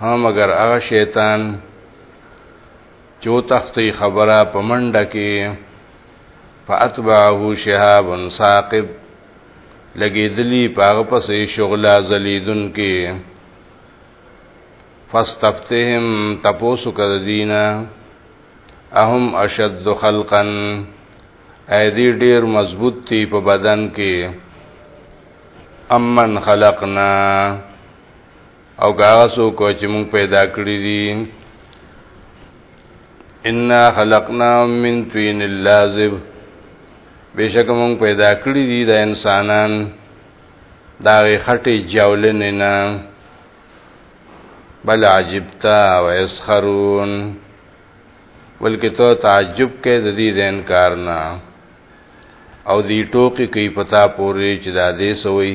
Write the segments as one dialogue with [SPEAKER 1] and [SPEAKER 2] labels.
[SPEAKER 1] ها مگر هغه شیطان چو تختی خبره په منډه کې فاتبعه شهاب ثاقب لګیدلی پاغه پسې شغله زلیدن کې فاستفتهم تپوسو کده دینا اهم اشد خلقا ایدی ډیر مضبوط تی په بدن کې امن خلقنا او هغه څوک چې موږ پیدا کړی دي انا خلقنا من طين اللازب بشک موږ پیدا کړی دي د انسانان دا خټه جولن نه بل عجبتا و اسخرون بلکې ته تعجب کې د دې د انکار نه او دی ټوکی کوي پتا پورې چې دا دې سوی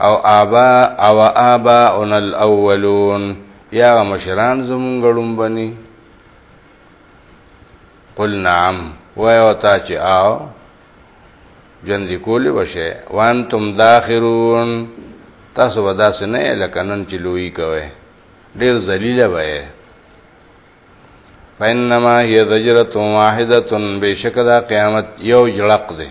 [SPEAKER 1] او آبا او آبا ان الاولون یا مشران زمونږ لومبني قل نعم وای او تا چې آو ژوند کولی وشه وانتم داخرون تاسو به داسې نه لکه نن چې لوی کوي ډیر ذلیله به فینما هی زجرت واحده بشک دا قیامت یو جړق دی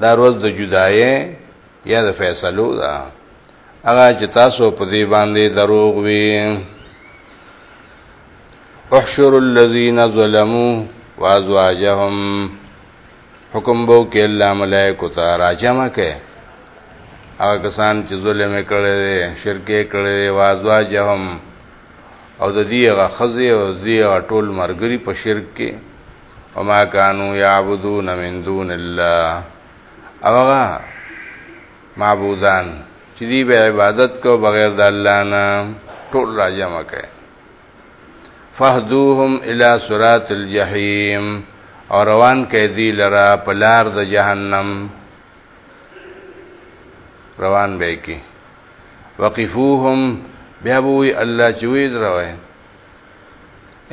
[SPEAKER 1] دا روز د جدایې یا د فیصلو ده هغه چې تاسو په دې باندې دروغ وي احشر الذين ظلموا وازواجهم حکم بو کې الله ملائکه ته راجمه کې هغه کسان چې ظلم کړي دي شرک کړي دي وازواجهم او د دې هغه خزي او دې ټول مرګري په شرک کې وما كانوا يعبدون من دون الله اوغه معبودان چې دی به عبادت کو بغیر د الله نه ټول راجم کړي فهدوهم الى صراط الجحیم او روان کړي دی لرا پلار د جهنم روان به کی وقفوهم بیا بوئی الله چې وې دروي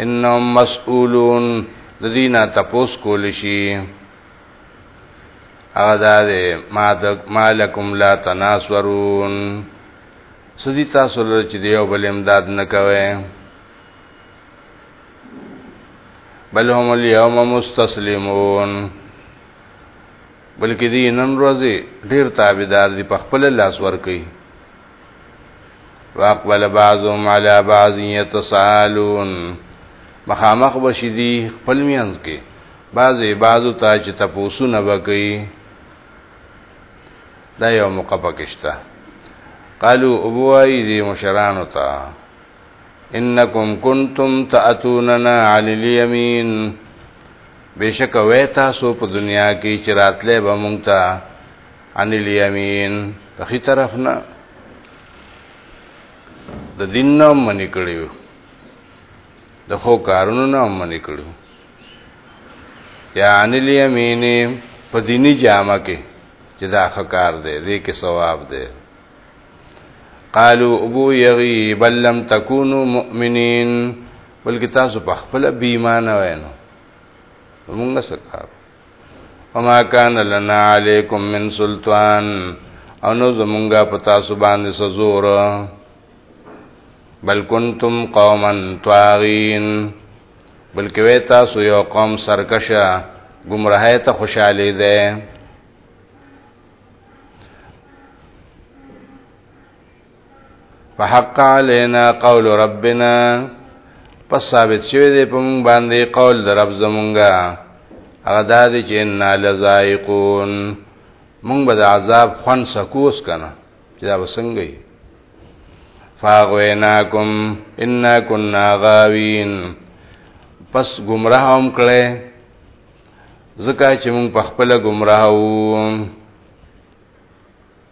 [SPEAKER 1] انهم مسئولون د دینه تپوس کول شي هغه دا دی ما تک مالکم لا تناسورون سدی تاسو لره چې دیو بل امداد نه کوي بل هم اليوم مستسلمون بلکې دی نن ورځې ډیر تابعدار دي په خپل لاس ور کوي واقبل بعضهم على بعض يتسالون مخامخ بشدي خپل مینځ کې بعضې بعضو ته چې تپوسو نه بکې دا یو موقع پکشته قالو ابوای دی مشرانو ته انکم کنتم تاتوننا علی الیمین بشک وې تاسو په دنیا کې چې راتلې به مونږ ته عن الیمین د خي طرف نه د دین نه منې کړیو د خو کارونو نه منې کړیو یا عن الیمین په دینی جامه کې چې دا خکار دی دې کې ثواب دی قالوا ابو یغی بل لم تکونو مؤمنین بلکې تاسو په خپل بې ایمان وینو موږ سکار وما كان لنا عليكم من سلطان او نو زمونږه پتا سبحان سزور بل کنتم قوما طاغين بلکې وې تاسو یو قوم سرکشه گمراهی ته خوشاله ده فحق علينا قول ربنا پس ثابت شوی دی په مونږ باندې قول در رب زمونږه هغه دا دی چې ان لذائقون مونږ به د عذاب خون سکوس کنه چې دا وسنګ وي فاغویناکم ان كنا غاوین پس گمراه هم کړي زکه چې مونږ په خپل گمراه وو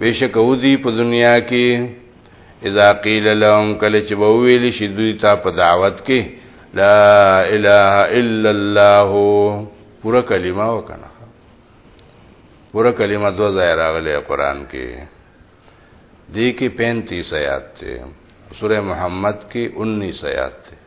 [SPEAKER 1] بشک او دی په دنیا کې اذا قیل لهم کله چې به ویل شي دوی ته په دعوت کې لا اله الا الله پورا کلمه وکنه پورا کلمه دو ځای راغلی قران کې دی کې 35 آیات ته سوره محمد کې 19 آیات ته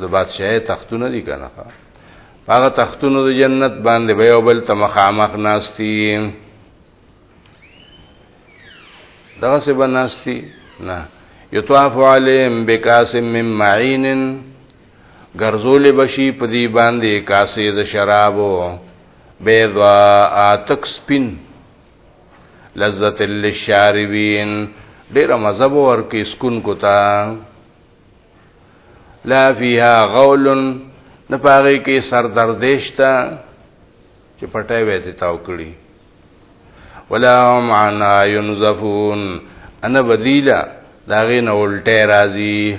[SPEAKER 1] د بادشاہي تختونه دي کنه هغه تختونو د جنت باندې به یو بل ته مخامخ ناشتي دغه څه بناشتي نه یطواف علیهم بکاسم من معین ګرځول بشي په دې باندې کاسې د شرابو بيضا اتک سپین لذت للشاربین ډیره مزه ورکې سکون کوتا لا فيها غول نه پاره کې سر دردېشتا چې پټه وې ته تاو کړی ولا هم عنا ينزفون انا بدیلا داغه نه الټه راځي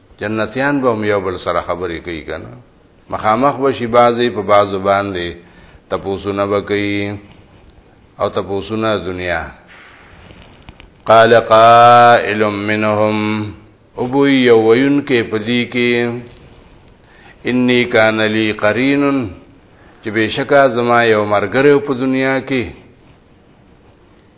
[SPEAKER 1] جنتیان به هم یو بل سره خبرې کوي که نه مخامخ به شي بعضې په بعضو باندې تپوسونه به کوي او تپوسونه دنیا قال قائل منهم ابو یو وین کې پدی کې انی کان لی قرین چې بشکا زما یو مرګره په دنیا کې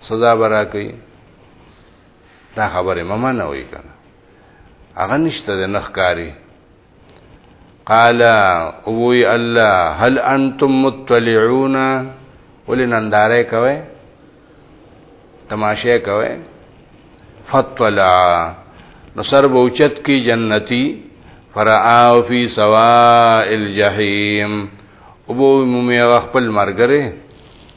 [SPEAKER 1] سزا برا کوي دا خبره مما نه وای کنه هغه نشته د نخکاری قال اووی الله هل انتم مطلعون ولننداره کوي تماشه کوي فطلع نو سر بوچت کی جنتی فرآو فی سواء الجحیم او بو مومی خپل مرګره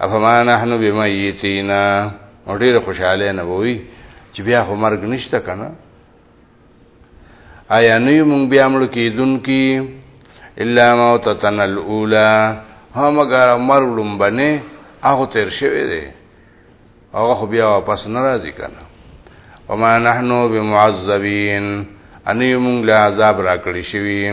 [SPEAKER 1] افما نحن بمیتینا او ډیر خوشاله نه ووی چې بیا خو مرګ نشته کنه آیا نه موږ بیا مړ کیدون کی الا موتتن الاولى هم اگر مرګ لومبنه هغه تیر شوی دی هغه خو بیا واپس ناراضی کنه وما نحنو بمعذبین ان یمون لا عذاب را کړی شوی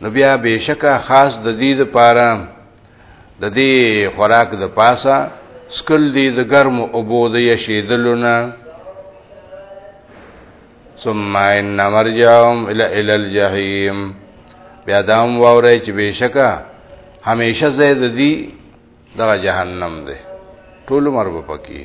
[SPEAKER 1] نو بیا بشکا خاص د دې لپاره د دې خوراک د پاسه سکل دې د ګرم او بود یې شیدلونه ثم ان مرجعهم الى الى الجحیم بیا دا هم وره چې بشکا همیشه زید دې د جهنم دې ټول مرغ پکې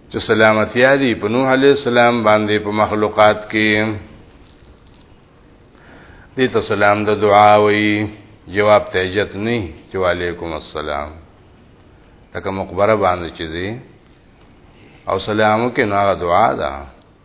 [SPEAKER 1] چې سلامتی دی په نوح علی السلام باندې په مخلوقات کې دې ته سلام د دعا وی جواب ته عزت نه چې وعلیکم السلام لکه مقبره باندې چې او سلامو کې نو دعا ده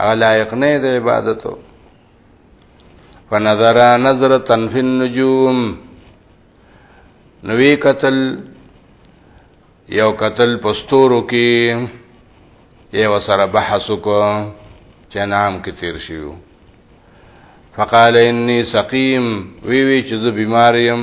[SPEAKER 1] او لایق نه دی عبادتو فنظر نظره فی النجوم نوی قتل یو قتل پستورو کې یو سره بحث وکړ چې نام کې تیر شیو فقال انی سقیم وی وی چې زه بیمار یم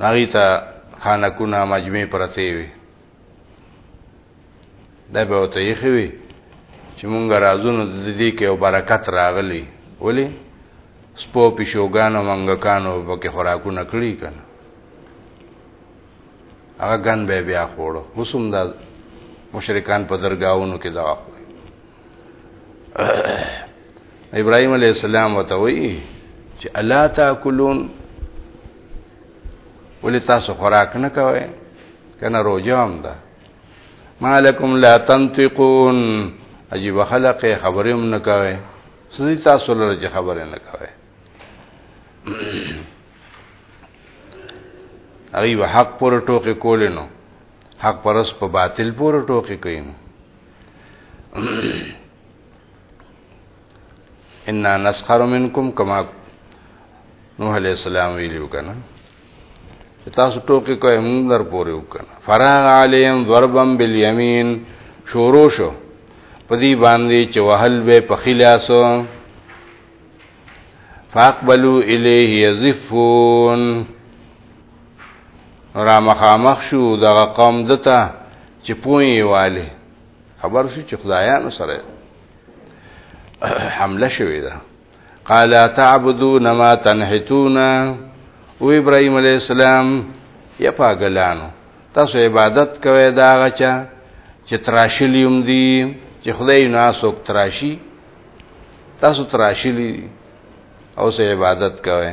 [SPEAKER 1] ناغی ته خانکونه مجمع پرته وي دا به وته یې خوي چې مونږ راځونو د دې کې او برکت راغلی ولی سپو پښوګانو منګکانو پکې خوراکونه کړی کنه هغه ګن به بیا خوړو وسوم دا مشرکان په درگاہونو کې دا خوري ابراهيم عليه السلام وتوي چې الا تاكلون ولې تاسو خوراک نه کوئ کنه روزه هم ده مالکم لا تنطقون عجیب خلق خبرې هم نه کوي سړي تاسو لره چې خبرې نه کوي هغه حق پر ټوکې کولې نو حق پرس په باطل پر ټوکې کوي نو ان نسخر منکم کما نوح علیہ السلام ویلو کنه تاسو ټوکی کوی موږ در پورې وکنه فراغ علیم ضربم بالیمین شورو شو پدی باندې چې وهل به په خلاصو فاقبلوا الیه یزفون را مخامخ شو دغه قوم دته چې پوي والي خبر شو چې خدایانو سره حمله شوې ده قال تعبدون ما تنحتون او ابراهيم عليه السلام یا پاګلانو تاسو عبادت کوئ دا غچا چې تراشلیوم دي چې خدای ناسوک تراشي تاسو تراشلی او سه عبادت کوئ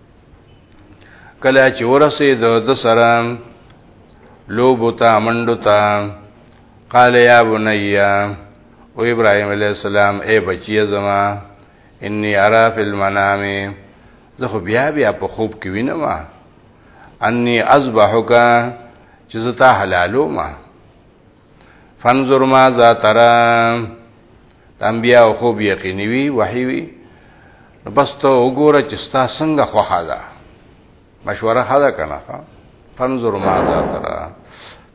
[SPEAKER 1] کله چې ورسې د د سره لوبو ته منډو ته قال یا بنیا او ابراهیم علی السلام اے بچی زما انی ارا فی المنام زه خو بیا بیا په خوب کې وینم انی اذبحک چې زتا حلالو ما فانظر ما ذا ترى انبیاء خو یقیني وی وحی وی نو بس ته وګوره چې ستا څنګه خوخه ده مشوره خدا کنه فانظر ما ذا ترى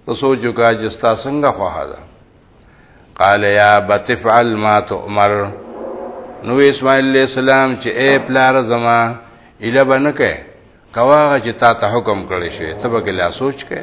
[SPEAKER 1] ته سوچو کا چې ستا څنګه خوخه ده قال یا بتفعل ما تؤمر نو اسماعیل علیہ السلام چې اے پلار زما اله بنکه کواغه چې تا ته حکم کړی شوی ته به لا سوچ کې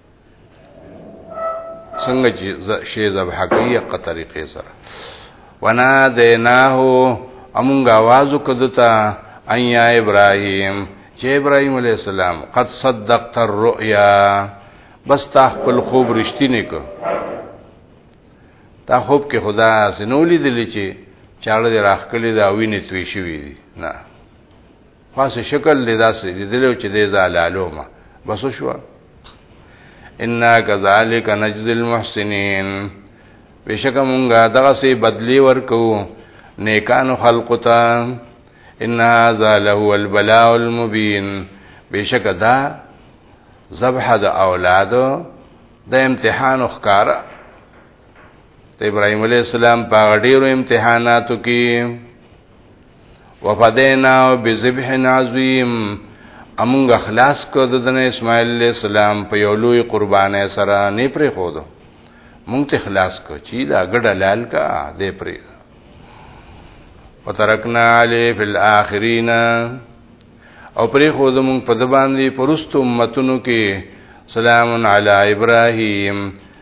[SPEAKER 1] څنګه چې شی ذبح کوي په طریقې سره ونا دیناه امونږ आवाज وکړتا ایا ابراهیم چې ابراهیم علی السلام قد صدقت الرؤيا بس تا خپل خوب رښتینی کو تا خوب کې خدا سنولی دلی چې چاړه راخ کړی دا وینې توی شوی نه خاص شکل له داسې لیدلو چې د زالالو ما بس شو ان کذالک نجز المحسنین بشک مونږه دغه سي بدلی ورکو نیکانو خلق ته ان هذا له البلاء المبين بشک دا ذبح د اولادو د امتحان ښکارا ته ابراهيم عليه السلام په ډیرو امتحاناتو کې وفدینا بذبح عظیم امونږ خلاص کو د دنه اسماعیل علیہ السلام په یو لوی قربانې سره نه پرې خو دو مونږ ته خلاص کو چې دا ګډ لال کا دې پرې وترکنا علی فی الاخرین او پرې خو د مونږ په د باندې پرست امتونو کې سلام علی ابراهیم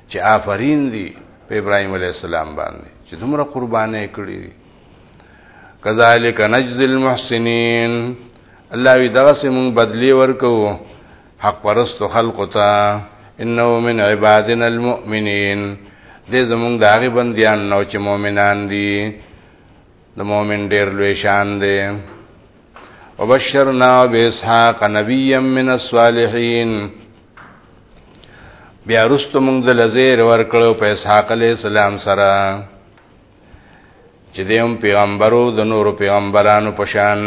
[SPEAKER 1] چې آفرین دی په ابراهیم علی السلام باندې چې دومره قربانې کړې کذالک نجزی المحسنین الله وی دغه سیمون بدلی ورکو حق پرست خلق ته انه من عبادنا المؤمنین دې زمونږ د هغه بندیان نو چې مؤمنان دي د مؤمن ډیر لوی شان دی وبشرنا باسحاق نبيا من الصالحين بیا رستو موږ د لزیر ورکړو په اسحاق علی السلام سره چې دیم پیغمبرو د نورو پیغمبرانو پشان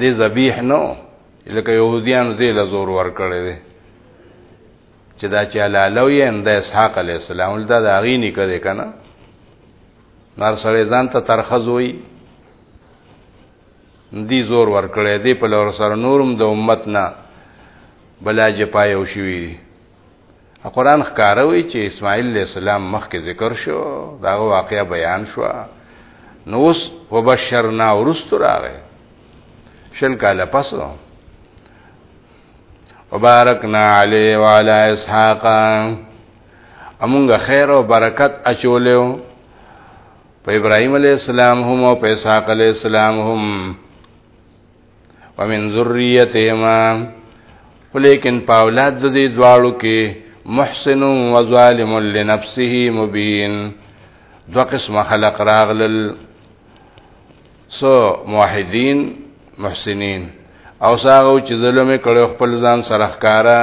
[SPEAKER 1] دې ذبیح نو لکه يهوديان دې لزور ور کړی دی چې دا چې لالو یې اند اسحاق علی السلام دا د اغي نه کړي کنه نار سره ځان ته ترخز وي دی زور ور کړی دی په لور سره نورم د امت نه بلا جپایو شوی دی قرآن ښکاره وایي چې اسماعیل علیه السلام مخکې ذکر شو د هغه واقعه بیان شوه نو اوس وبشرنا وروسته راغی شل کاله پس وبارکنا علی وعلی اسحاق امونږه خیر او برکت اچولیو په ابراهیم علیه السلام هم او په اسحاق علیه السلام هم ومن ذریتهما ولیکن په اولاد د دې دواړو کې محسن و ظالم لنفسه مبین دو قسم خلق راغلل سو موحدین محسنین او ساغو چې ظلم کړو خپل ځان سره ښکارا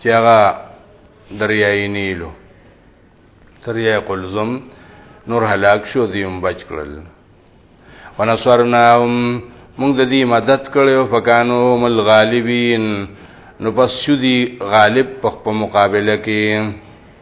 [SPEAKER 1] چې هغه دریای نیلو دریای قلزم نور هلاک شو دیوم بچ کړل ونصرناهم موږ د دې مدد کړو فکانو مل غالبین نو پس شو دی غالب په مقابله کې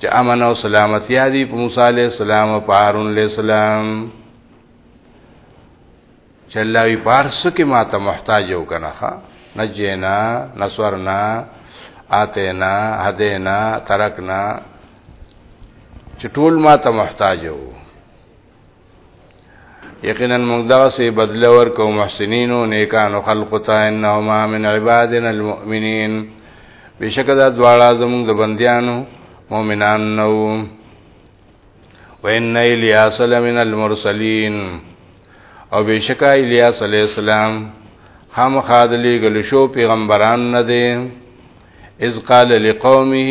[SPEAKER 1] چې امن او سلامتی دی په موسی علی السلام او هارون علی السلام چې الله وی پارس کې ماته محتاج یو کنه ښا نجینا نصرنا اتینا هدینا ترکنا چې ټول ماته محتاج یو یقینا موږ دغه سي بدله ورکو محسنینو نیکانو خلق ته انهما من عبادنا المؤمنین بشکره دا دواړه زموږ د بندیانو مؤمنان نو وان الیاس لمن المرسلین او بشکا الیاس علی السلام هم خادلی گل شو پیغمبران نه دی اذ قال لقومه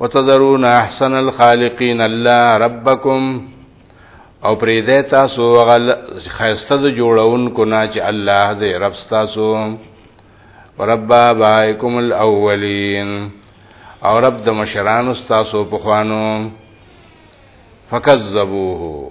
[SPEAKER 1] وتذرون احسن الخالقین الله ربکم او پرې دې تاسو غل خیسته د جوړونکو نه چې الله دې رب تاسو ورب بایکم الاولین او رب د مشران تاسو په خوانو فکذبوه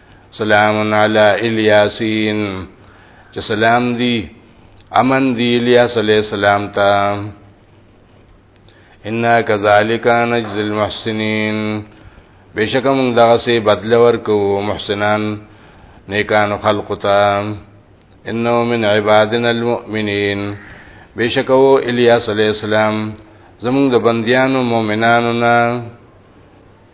[SPEAKER 1] سلام علی الیاسین چې سلام دی امن دی الیاس علیہ السلام ته ان کذالک نجزی المحسنین بشک موږ دغه سي بدل ورکو محسنان نیکانو خلق ته انه من عبادنا المؤمنین بشک او الیاس علی السلام زموږ د بندیانو مؤمنانو نه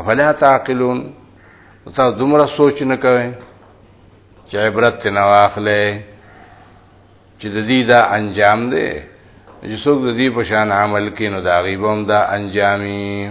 [SPEAKER 1] افلا تعقلون تاسو دومره سوچ نه کوئ چې عبرت نه واخلئ چې د دې دا انجام دی چې څوک د دې په شان عمل کوي نو دا غیبم دا انجامي